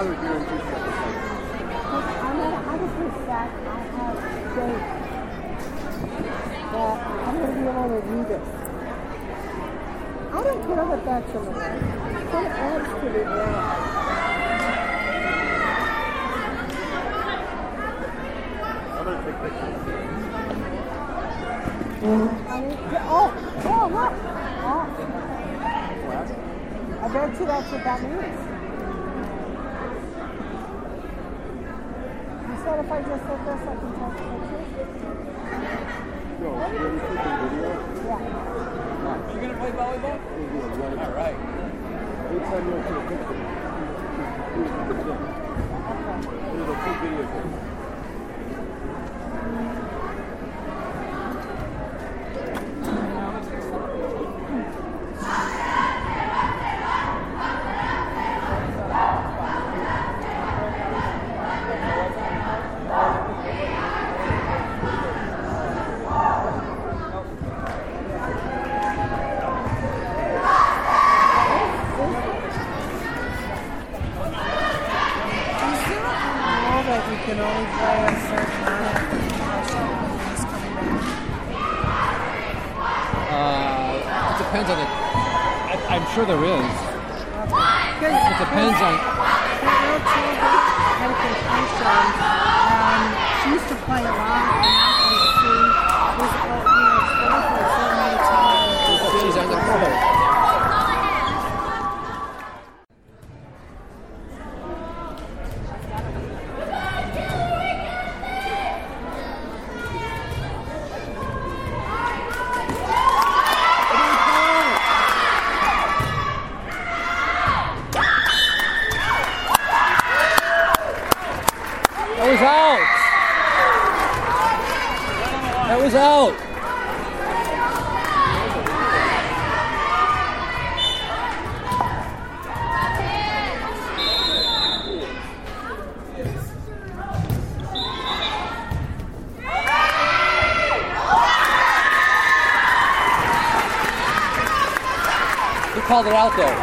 I would do in two seconds. I'm at 100% I have faith that I'm going to be able to do this. I don't care about that in the way. Adds to the drama. Oh, oh, look. Oh. I bet you that's what that means. You said if I just hit this, I can take pictures? No, you're taking video. Yeah. You gonna play volleyball? All right. Anytime you want to take a picture, you can do it. Okay. There's a full video that you can only play a certain amount of concussion when he's coming back? Uh, it depends on the. I, I'm sure there is. Because It depends on. that little child had a concussion, she used to play a lot, and she was, you know, exposed to it so many times. She's on the court. That was out. That was out. It out though.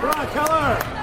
Brock Keller.